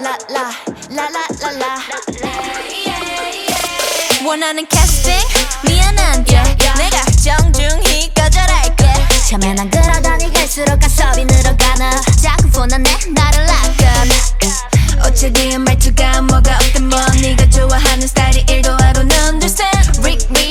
라라 라라라라 원하는 캐스팅? 미안한데 내가 정중히 거절할게. 처음에 난 그러더니 갈수록 가섭이 늘어가나. 자꾸 폰하네 나를 락건 어쩌기엔 말투가 뭐가 어떤 뭐. 네가 좋아하는 스타일이 1도 I don't Ring ring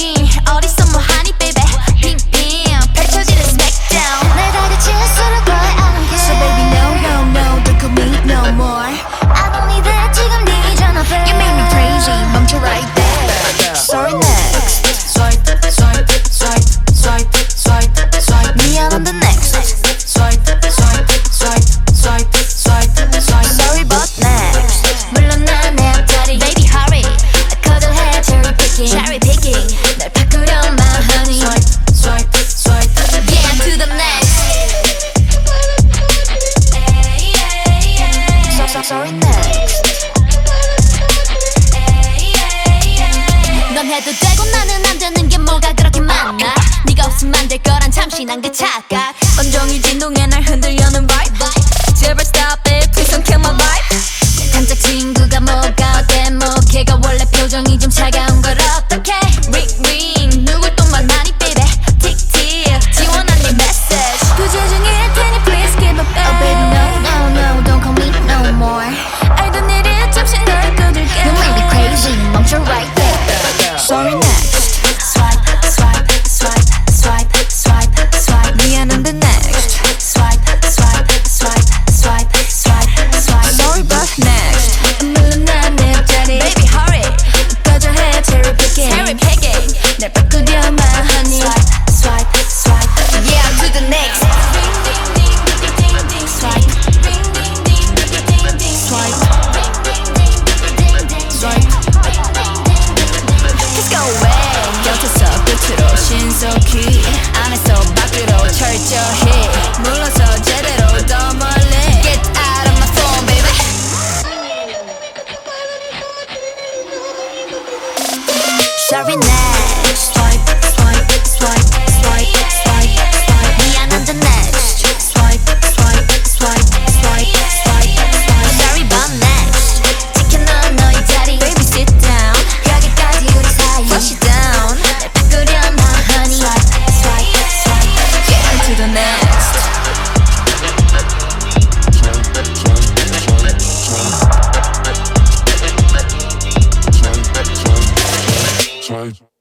해도 되고 나는 안 되는 게 뭐가 그렇게 많나 네가 없으면 안 될 거란 잠시 난그 착각 날 바꾸려 my Swipe, swipe, swipe Yeah, to the next. Swipe. Swipe. Swipe. Let's go away. 곁에서 끝으로 신속히 안에서 밖으로 철저히. 물러서 제대로 더 Get out of my phone baby. Sorry tight.